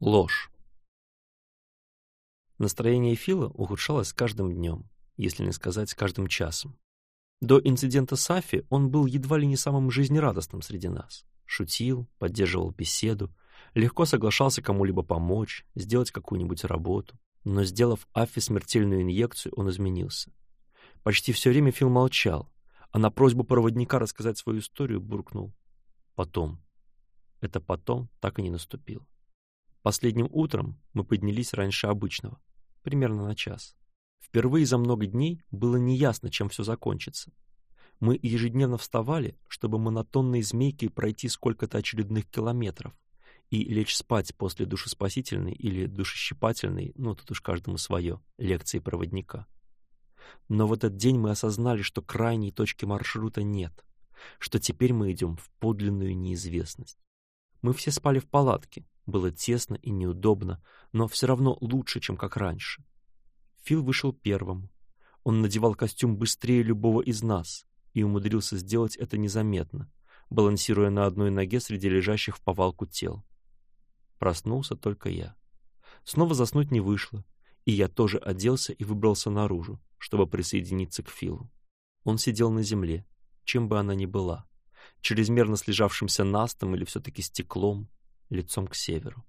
ложь. Настроение Фила ухудшалось с каждым днем, если не сказать с каждым часом. До инцидента с Афи он был едва ли не самым жизнерадостным среди нас. Шутил, поддерживал беседу, легко соглашался кому-либо помочь, сделать какую-нибудь работу. Но, сделав Афи смертельную инъекцию, он изменился. Почти все время Фил молчал, а на просьбу проводника рассказать свою историю буркнул «потом». Это «потом» так и не наступило. Последним утром мы поднялись раньше обычного, примерно на час. Впервые за много дней было неясно, чем все закончится. Мы ежедневно вставали, чтобы монотонной змейкой пройти сколько-то очередных километров и лечь спать после душеспасительной или душещипательной, ну тут уж каждому свое, лекции проводника. Но в этот день мы осознали, что крайней точки маршрута нет, что теперь мы идем в подлинную неизвестность. Мы все спали в палатке, было тесно и неудобно, но все равно лучше, чем как раньше. Фил вышел первым. Он надевал костюм быстрее любого из нас и умудрился сделать это незаметно, балансируя на одной ноге среди лежащих в повалку тел. Проснулся только я. Снова заснуть не вышло, и я тоже оделся и выбрался наружу, чтобы присоединиться к Филу. Он сидел на земле, чем бы она ни была, чрезмерно слежавшимся настом или все-таки стеклом, лицом к северу.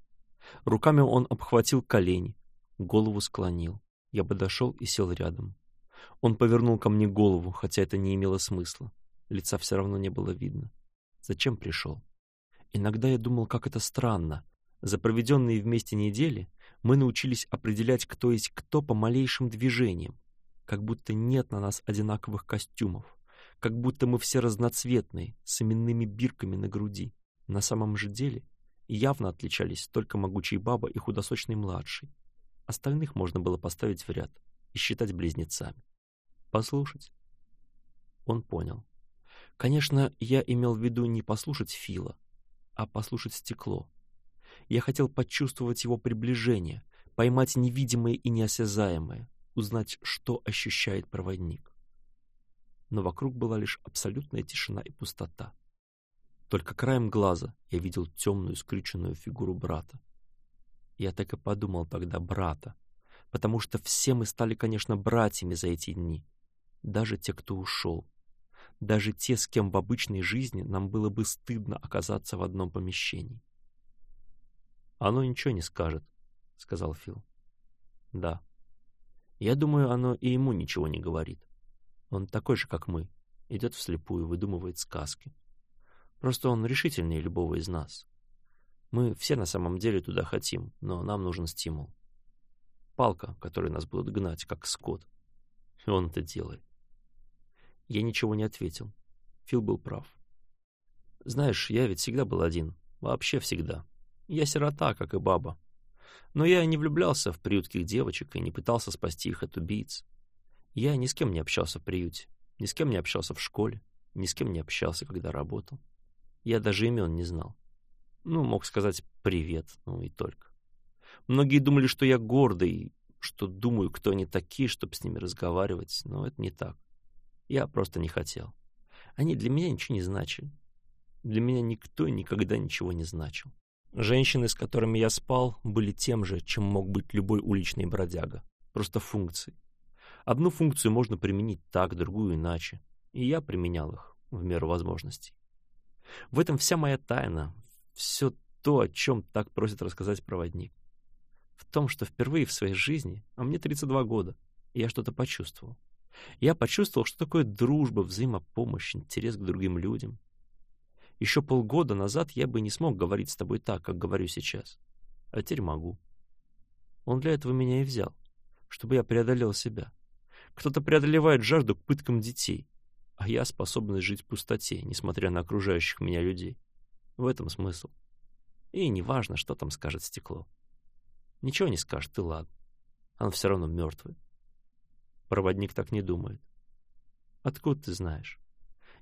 Руками он обхватил колени, голову склонил. Я подошел и сел рядом. Он повернул ко мне голову, хотя это не имело смысла. Лица все равно не было видно. Зачем пришел? Иногда я думал, как это странно. За проведенные вместе недели мы научились определять, кто есть кто по малейшим движениям. Как будто нет на нас одинаковых костюмов. Как будто мы все разноцветные, с именными бирками на груди. На самом же деле явно отличались только могучий баба и худосочный младший. Остальных можно было поставить в ряд и считать близнецами. Послушать. Он понял. Конечно, я имел в виду не послушать Фила, а послушать стекло. Я хотел почувствовать его приближение, поймать невидимое и неосязаемое, узнать, что ощущает проводник. Но вокруг была лишь абсолютная тишина и пустота. Только краем глаза я видел темную, скрюченную фигуру брата. Я так и подумал тогда брата, потому что все мы стали, конечно, братьями за эти дни, даже те, кто ушел, даже те, с кем в обычной жизни нам было бы стыдно оказаться в одном помещении. «Оно ничего не скажет», — сказал Фил. «Да. Я думаю, оно и ему ничего не говорит. Он такой же, как мы, идет вслепую, выдумывает сказки». Просто он решительнее любого из нас. Мы все на самом деле туда хотим, но нам нужен стимул. Палка, которой нас будут гнать, как скот. И он это делает. Я ничего не ответил. Фил был прав. Знаешь, я ведь всегда был один. Вообще всегда. Я сирота, как и баба. Но я не влюблялся в приютких девочек и не пытался спасти их от убийц. Я ни с кем не общался в приюте, ни с кем не общался в школе, ни с кем не общался, когда работал. Я даже имен не знал. Ну, мог сказать «привет», ну и только. Многие думали, что я гордый, что думаю, кто они такие, чтобы с ними разговаривать, но это не так. Я просто не хотел. Они для меня ничего не значили. Для меня никто никогда ничего не значил. Женщины, с которыми я спал, были тем же, чем мог быть любой уличный бродяга. Просто функции. Одну функцию можно применить так, другую иначе. И я применял их в меру возможностей. В этом вся моя тайна, все то, о чем так просит рассказать проводник. В том, что впервые в своей жизни, а мне 32 года, я что-то почувствовал. Я почувствовал, что такое дружба, взаимопомощь, интерес к другим людям. Еще полгода назад я бы не смог говорить с тобой так, как говорю сейчас. А теперь могу. Он для этого меня и взял, чтобы я преодолел себя. Кто-то преодолевает жажду к пыткам детей, а я способна жить в пустоте, несмотря на окружающих меня людей. В этом смысл. И неважно, что там скажет стекло. Ничего не скажет, ты ладно. Он все равно мертвый. Проводник так не думает. Откуда ты знаешь?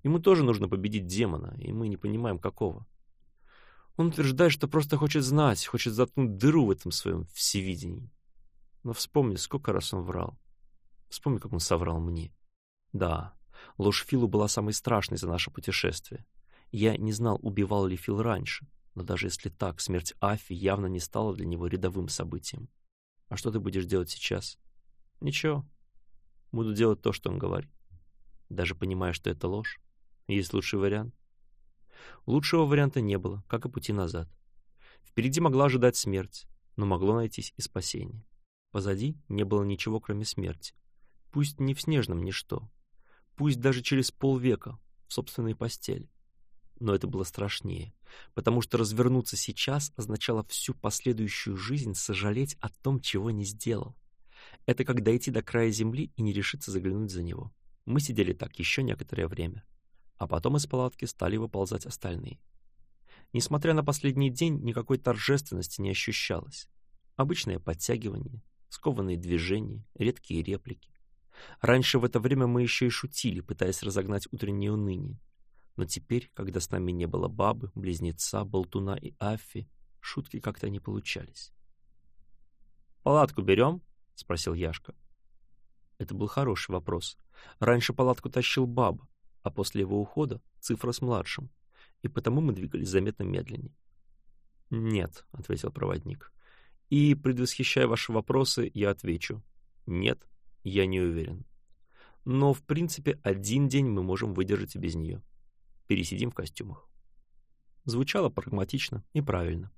Ему тоже нужно победить демона, и мы не понимаем, какого. Он утверждает, что просто хочет знать, хочет заткнуть дыру в этом своем всевидении. Но вспомни, сколько раз он врал. Вспомни, как он соврал мне. Да, Ложь Филу была самой страшной за наше путешествие. Я не знал, убивал ли Фил раньше, но даже если так, смерть Афи явно не стала для него рядовым событием. А что ты будешь делать сейчас? Ничего. Буду делать то, что он говорит. Даже понимая, что это ложь. Есть лучший вариант? Лучшего варианта не было, как и пути назад. Впереди могла ожидать смерть, но могло найтись и спасение. Позади не было ничего, кроме смерти. Пусть не в снежном ничто, пусть даже через полвека, в собственной постели. Но это было страшнее, потому что развернуться сейчас означало всю последующую жизнь сожалеть о том, чего не сделал. Это как дойти до края земли и не решиться заглянуть за него. Мы сидели так еще некоторое время, а потом из палатки стали выползать остальные. Несмотря на последний день, никакой торжественности не ощущалось. Обычное подтягивание, скованные движения, редкие реплики. Раньше в это время мы еще и шутили, пытаясь разогнать утреннее уныние. Но теперь, когда с нами не было бабы, близнеца, болтуна и Аффи, шутки как-то не получались. «Палатку берем?» — спросил Яшка. Это был хороший вопрос. Раньше палатку тащил баба, а после его ухода — цифра с младшим, и потому мы двигались заметно медленнее. «Нет», — ответил проводник. «И, предвосхищая ваши вопросы, я отвечу. Нет, я не уверен. Но, в принципе, один день мы можем выдержать и без нее. Пересидим в костюмах. Звучало прагматично и правильно.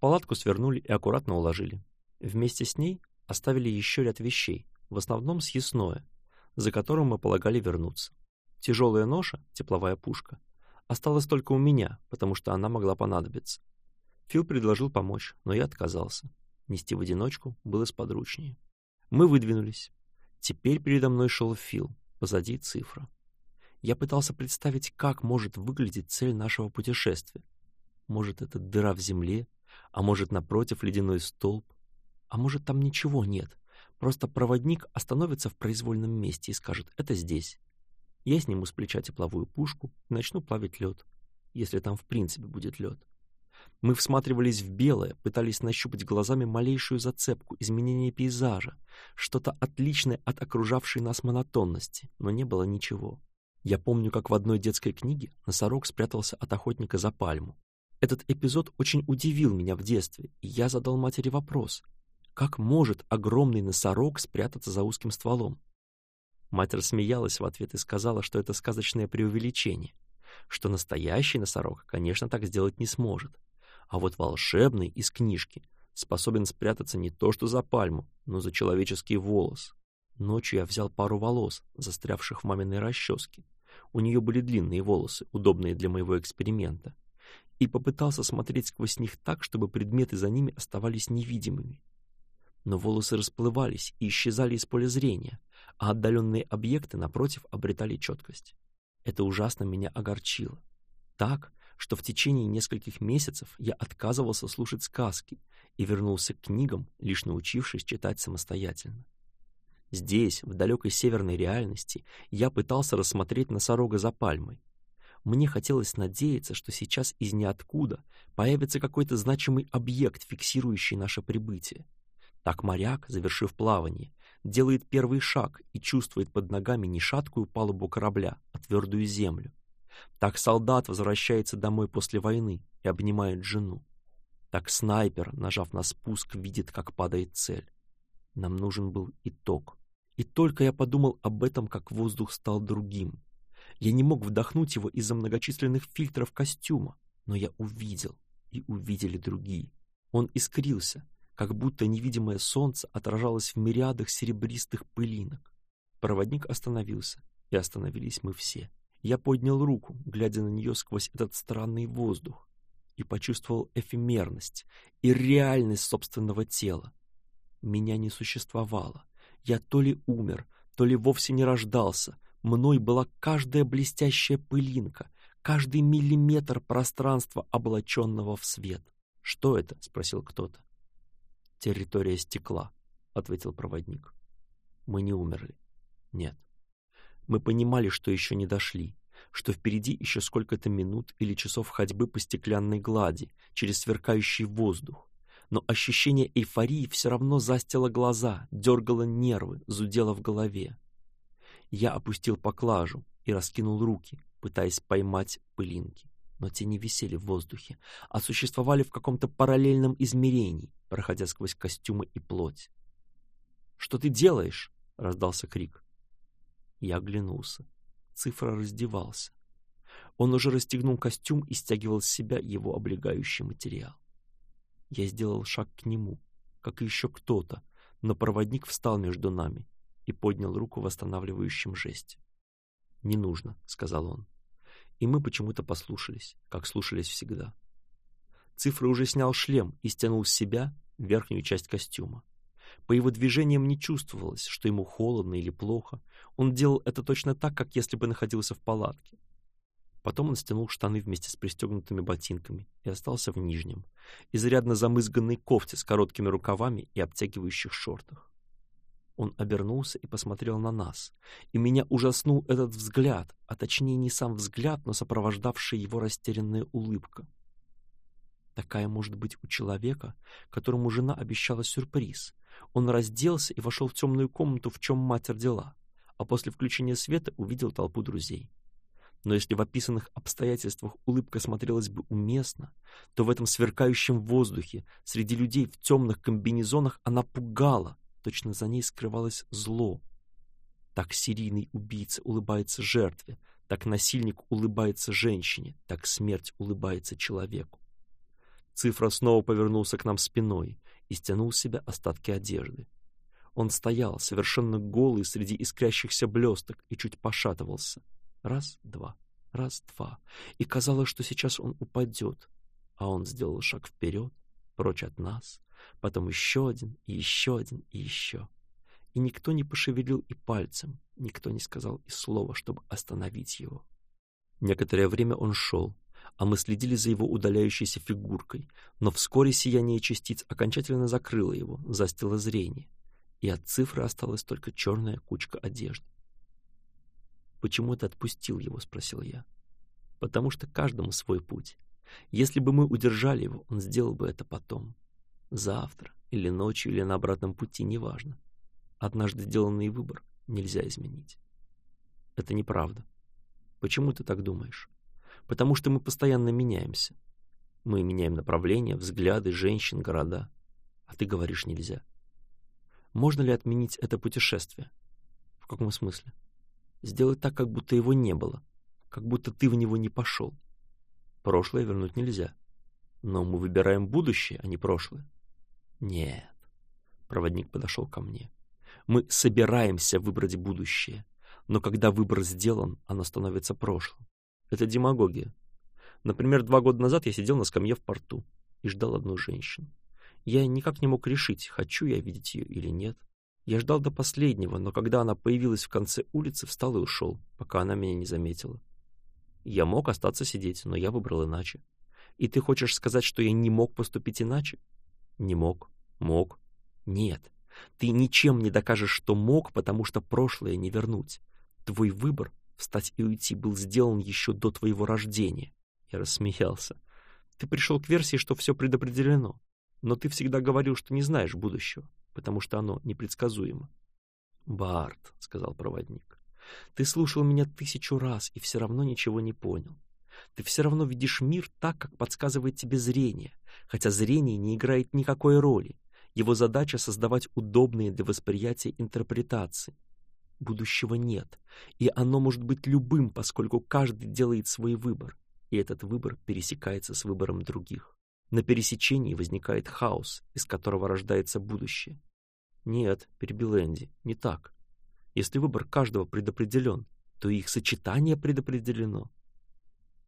Палатку свернули и аккуратно уложили. Вместе с ней оставили еще ряд вещей, в основном съестное, за которым мы полагали вернуться. Тяжелая ноша, тепловая пушка, осталась только у меня, потому что она могла понадобиться. Фил предложил помочь, но я отказался. Нести в одиночку было сподручнее. Мы выдвинулись. Теперь передо мной шел Фил, позади цифра. Я пытался представить, как может выглядеть цель нашего путешествия. Может, это дыра в земле, а может, напротив ледяной столб, а может, там ничего нет. Просто проводник остановится в произвольном месте и скажет «это здесь». Я сниму с плеча тепловую пушку и начну плавить лед, если там в принципе будет лед. Мы всматривались в белое, пытались нащупать глазами малейшую зацепку, изменение пейзажа, что-то отличное от окружавшей нас монотонности, но не было ничего. Я помню, как в одной детской книге носорог спрятался от охотника за пальму. Этот эпизод очень удивил меня в детстве, и я задал матери вопрос, как может огромный носорог спрятаться за узким стволом? Мать рассмеялась в ответ и сказала, что это сказочное преувеличение, что настоящий носорог, конечно, так сделать не сможет, а вот волшебный из книжки способен спрятаться не то что за пальму, но за человеческий волос. Ночью я взял пару волос, застрявших в маминой расчески. У нее были длинные волосы, удобные для моего эксперимента. И попытался смотреть сквозь них так, чтобы предметы за ними оставались невидимыми. Но волосы расплывались и исчезали из поля зрения, а отдаленные объекты, напротив, обретали четкость. Это ужасно меня огорчило. Так, что в течение нескольких месяцев я отказывался слушать сказки и вернулся к книгам, лишь научившись читать самостоятельно. Здесь, в далекой северной реальности, я пытался рассмотреть носорога за пальмой. Мне хотелось надеяться, что сейчас из ниоткуда появится какой-то значимый объект, фиксирующий наше прибытие. Так моряк, завершив плавание, делает первый шаг и чувствует под ногами не шаткую палубу корабля, а твердую землю. Так солдат возвращается домой после войны и обнимает жену. Так снайпер, нажав на спуск, видит, как падает цель. Нам нужен был итог. И только я подумал об этом, как воздух стал другим. Я не мог вдохнуть его из-за многочисленных фильтров костюма, но я увидел, и увидели другие. Он искрился, как будто невидимое солнце отражалось в мириадах серебристых пылинок. Проводник остановился, и остановились мы все. Я поднял руку, глядя на нее сквозь этот странный воздух, и почувствовал эфемерность и реальность собственного тела. Меня не существовало. Я то ли умер, то ли вовсе не рождался. Мной была каждая блестящая пылинка, каждый миллиметр пространства, облаченного в свет. «Что это?» — спросил кто-то. «Территория стекла», — ответил проводник. «Мы не умерли. Нет». Мы понимали, что еще не дошли, что впереди еще сколько-то минут или часов ходьбы по стеклянной глади, через сверкающий воздух. Но ощущение эйфории все равно застило глаза, дергало нервы, зудело в голове. Я опустил поклажу и раскинул руки, пытаясь поймать пылинки. Но те не висели в воздухе, а существовали в каком-то параллельном измерении, проходя сквозь костюмы и плоть. «Что ты делаешь?» — раздался крик. Я оглянулся. Цифра раздевался. Он уже расстегнул костюм и стягивал с себя его облегающий материал. Я сделал шаг к нему, как и еще кто-то, но проводник встал между нами и поднял руку в останавливающем жесте. «Не нужно», — сказал он. И мы почему-то послушались, как слушались всегда. Цифры уже снял шлем и стянул с себя верхнюю часть костюма. По его движениям не чувствовалось, что ему холодно или плохо. Он делал это точно так, как если бы находился в палатке. Потом он стянул штаны вместе с пристегнутыми ботинками и остался в нижнем, изрядно замызганной кофте с короткими рукавами и обтягивающих шортах. Он обернулся и посмотрел на нас, и меня ужаснул этот взгляд, а точнее не сам взгляд, но сопровождавшая его растерянная улыбка. Такая может быть у человека, которому жена обещала сюрприз, он разделся и вошел в темную комнату, в чем мать родила, а после включения света увидел толпу друзей. Но если в описанных обстоятельствах улыбка смотрелась бы уместно, то в этом сверкающем воздухе среди людей в темных комбинезонах она пугала, точно за ней скрывалось зло. Так серийный убийца улыбается жертве, так насильник улыбается женщине, так смерть улыбается человеку. Цифра снова повернулся к нам спиной, и стянул с себя остатки одежды. Он стоял, совершенно голый, среди искрящихся блесток и чуть пошатывался. Раз, два, раз, два. И казалось, что сейчас он упадет. А он сделал шаг вперед, прочь от нас, потом еще один, и еще один, и еще. И никто не пошевелил и пальцем, никто не сказал и слова, чтобы остановить его. Некоторое время он шел, а мы следили за его удаляющейся фигуркой, но вскоре сияние частиц окончательно закрыло его, застило зрение, и от цифры осталась только черная кучка одежды. «Почему ты отпустил его?» — спросил я. «Потому что каждому свой путь. Если бы мы удержали его, он сделал бы это потом. Завтра или ночью, или на обратном пути, неважно. Однажды сделанный выбор нельзя изменить». «Это неправда. Почему ты так думаешь?» потому что мы постоянно меняемся. Мы меняем направления, взгляды, женщин, города. А ты говоришь нельзя. Можно ли отменить это путешествие? В каком смысле? Сделать так, как будто его не было, как будто ты в него не пошел. Прошлое вернуть нельзя. Но мы выбираем будущее, а не прошлое. Нет. Проводник подошел ко мне. Мы собираемся выбрать будущее, но когда выбор сделан, оно становится прошлым. Это демагогия. Например, два года назад я сидел на скамье в порту и ждал одну женщину. Я никак не мог решить, хочу я видеть ее или нет. Я ждал до последнего, но когда она появилась в конце улицы, встал и ушел, пока она меня не заметила. Я мог остаться сидеть, но я выбрал иначе. И ты хочешь сказать, что я не мог поступить иначе? Не мог. Мог. Нет. Ты ничем не докажешь, что мог, потому что прошлое не вернуть. Твой выбор Встать и уйти был сделан еще до твоего рождения. Я рассмеялся. Ты пришел к версии, что все предопределено. Но ты всегда говорил, что не знаешь будущего, потому что оно непредсказуемо. «Барт», — сказал проводник, — «ты слушал меня тысячу раз и все равно ничего не понял. Ты все равно видишь мир так, как подсказывает тебе зрение, хотя зрение не играет никакой роли. Его задача — создавать удобные для восприятия интерпретации будущего нет, и оно может быть любым, поскольку каждый делает свой выбор, и этот выбор пересекается с выбором других. На пересечении возникает хаос, из которого рождается будущее. «Нет», — перебил Энди, — «не так. Если выбор каждого предопределен, то их сочетание предопределено.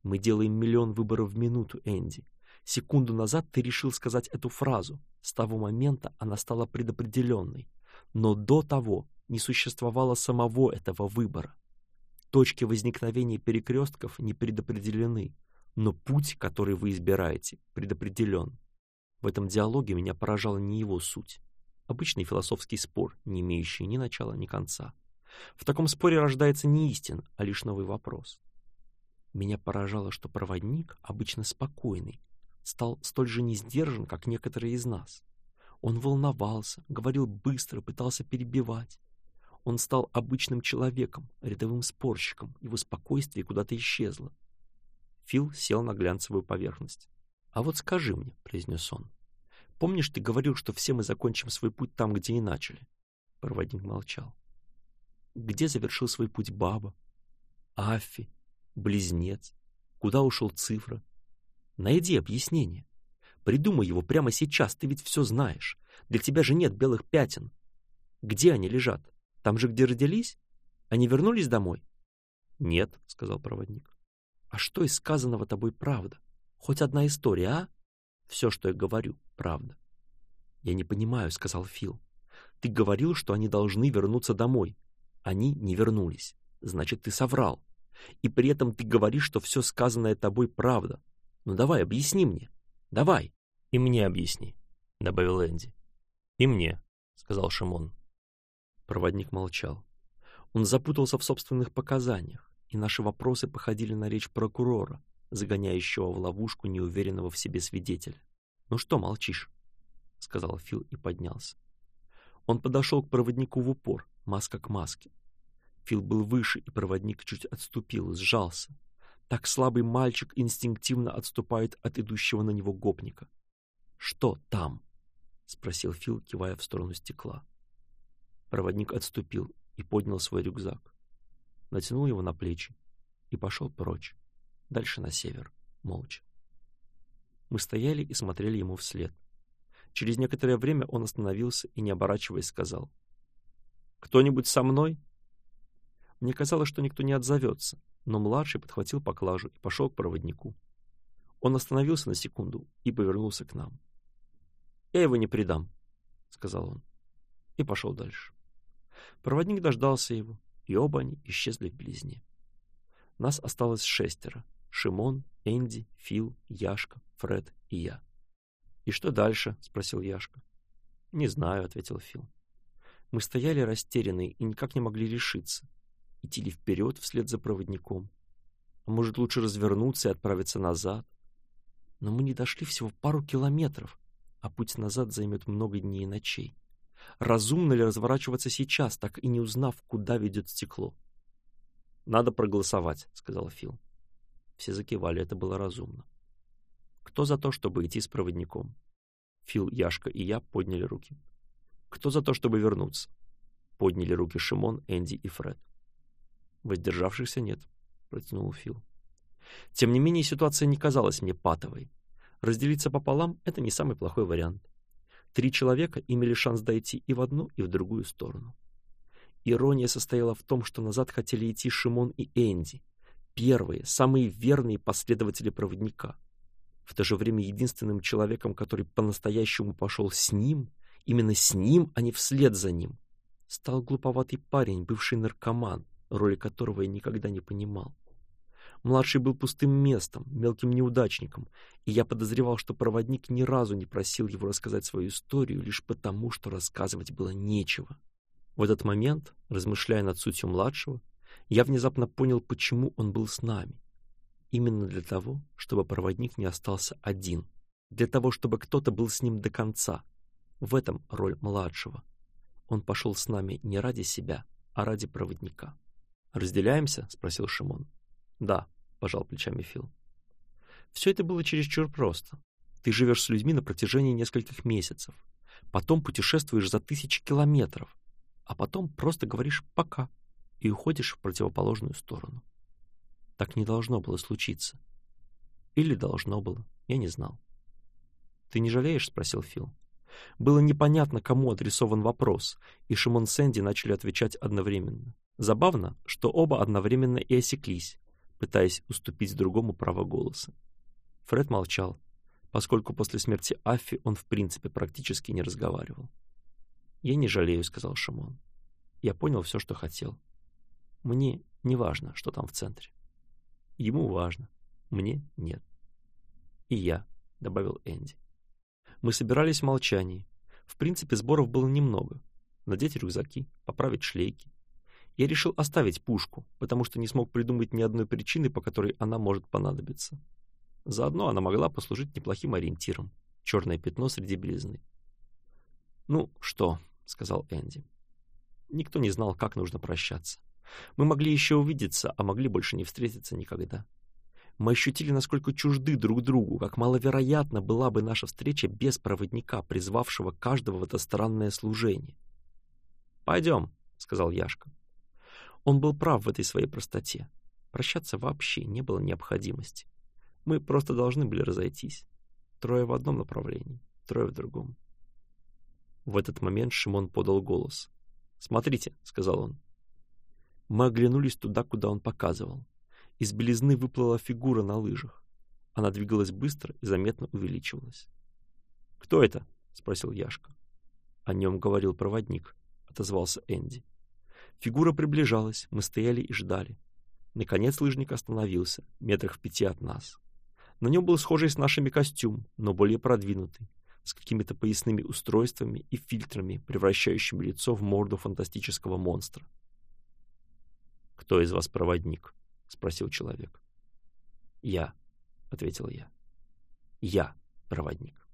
Мы делаем миллион выборов в минуту, Энди. Секунду назад ты решил сказать эту фразу. С того момента она стала предопределенной. Но до того не существовало самого этого выбора. Точки возникновения перекрестков не предопределены, но путь, который вы избираете, предопределен. В этом диалоге меня поражала не его суть. Обычный философский спор, не имеющий ни начала, ни конца. В таком споре рождается не истина, а лишь новый вопрос. Меня поражало, что проводник, обычно спокойный, стал столь же несдержан, как некоторые из нас. Он волновался, говорил быстро, пытался перебивать. Он стал обычным человеком, рядовым спорщиком, его спокойствие куда-то исчезло. Фил сел на глянцевую поверхность. «А вот скажи мне», — произнес он, — «помнишь, ты говорил, что все мы закончим свой путь там, где и начали?» Проводник молчал. «Где завершил свой путь Баба? Афи, Близнец? Куда ушел цифра? Найди объяснение. Придумай его прямо сейчас, ты ведь все знаешь. Для тебя же нет белых пятен. Где они лежат?» Там же, где родились? Они вернулись домой? — Нет, — сказал проводник. — А что из сказанного тобой правда? Хоть одна история, а? Все, что я говорю, правда. — Я не понимаю, — сказал Фил. — Ты говорил, что они должны вернуться домой. Они не вернулись. Значит, ты соврал. И при этом ты говоришь, что все сказанное тобой правда. Ну давай, объясни мне. Давай. — И мне объясни, — добавил Энди. — И мне, — сказал Шимон. Проводник молчал. Он запутался в собственных показаниях, и наши вопросы походили на речь прокурора, загоняющего в ловушку неуверенного в себе свидетеля. «Ну что молчишь?» — сказал Фил и поднялся. Он подошел к проводнику в упор, маска к маске. Фил был выше, и проводник чуть отступил, сжался. Так слабый мальчик инстинктивно отступает от идущего на него гопника. «Что там?» — спросил Фил, кивая в сторону стекла. Проводник отступил и поднял свой рюкзак. Натянул его на плечи и пошел прочь, дальше на север, молча. Мы стояли и смотрели ему вслед. Через некоторое время он остановился и, не оборачиваясь, сказал. «Кто-нибудь со мной?» Мне казалось, что никто не отзовется, но младший подхватил поклажу и пошел к проводнику. Он остановился на секунду и повернулся к нам. «Я его не предам», — сказал он, и пошел дальше. Проводник дождался его, и оба они исчезли в близне. Нас осталось шестеро. Шимон, Энди, Фил, Яшка, Фред и я. «И что дальше?» — спросил Яшка. «Не знаю», — ответил Фил. Мы стояли растерянные и никак не могли решиться. Идти ли вперед вслед за проводником? А может, лучше развернуться и отправиться назад? Но мы не дошли всего пару километров, а путь назад займет много дней и ночей. Разумно ли разворачиваться сейчас, так и не узнав, куда ведет стекло? «Надо проголосовать», — сказал Фил. Все закивали, это было разумно. «Кто за то, чтобы идти с проводником?» Фил, Яшка и я подняли руки. «Кто за то, чтобы вернуться?» Подняли руки Шимон, Энди и Фред. «Воздержавшихся нет», — протянул Фил. Тем не менее, ситуация не казалась мне патовой. Разделиться пополам — это не самый плохой вариант. Три человека имели шанс дойти и в одну, и в другую сторону. Ирония состояла в том, что назад хотели идти Шимон и Энди, первые, самые верные последователи проводника. В то же время единственным человеком, который по-настоящему пошел с ним, именно с ним, а не вслед за ним, стал глуповатый парень, бывший наркоман, роли которого я никогда не понимал. Младший был пустым местом, мелким неудачником, и я подозревал, что проводник ни разу не просил его рассказать свою историю лишь потому, что рассказывать было нечего. В этот момент, размышляя над сутью младшего, я внезапно понял, почему он был с нами. Именно для того, чтобы проводник не остался один, для того, чтобы кто-то был с ним до конца. В этом роль младшего. Он пошел с нами не ради себя, а ради проводника. «Разделяемся?» — спросил Шимон. «Да», — пожал плечами Фил. Все это было чересчур просто. Ты живешь с людьми на протяжении нескольких месяцев, потом путешествуешь за тысячи километров, а потом просто говоришь «пока» и уходишь в противоположную сторону. Так не должно было случиться. Или должно было, я не знал. «Ты не жалеешь?» — спросил Фил. Было непонятно, кому адресован вопрос, и Шимон Сэнди начали отвечать одновременно. Забавно, что оба одновременно и осеклись, пытаясь уступить другому право голоса. Фред молчал, поскольку после смерти Аффи он в принципе практически не разговаривал. «Я не жалею», — сказал Шамон. «Я понял все, что хотел. Мне не важно, что там в центре. Ему важно, мне нет. И я», — добавил Энди. Мы собирались в молчании. В принципе, сборов было немного. Надеть рюкзаки, поправить шлейки, я решил оставить пушку, потому что не смог придумать ни одной причины, по которой она может понадобиться. Заодно она могла послужить неплохим ориентиром. Черное пятно среди близны. «Ну что?» — сказал Энди. Никто не знал, как нужно прощаться. Мы могли еще увидеться, а могли больше не встретиться никогда. Мы ощутили, насколько чужды друг другу, как маловероятно была бы наша встреча без проводника, призвавшего каждого в это странное служение. «Пойдем», — сказал Яшка. Он был прав в этой своей простоте. Прощаться вообще не было необходимости. Мы просто должны были разойтись. Трое в одном направлении, трое в другом. В этот момент Шимон подал голос. «Смотрите», — сказал он. Мы оглянулись туда, куда он показывал. Из белизны выплыла фигура на лыжах. Она двигалась быстро и заметно увеличивалась. «Кто это?» — спросил Яшка. «О нем говорил проводник», — отозвался Энди. Фигура приближалась, мы стояли и ждали. Наконец лыжник остановился, метрах в пяти от нас. На нем был схожий с нашими костюм, но более продвинутый, с какими-то поясными устройствами и фильтрами, превращающими лицо в морду фантастического монстра. «Кто из вас проводник?» — спросил человек. «Я», — ответил я. «Я проводник».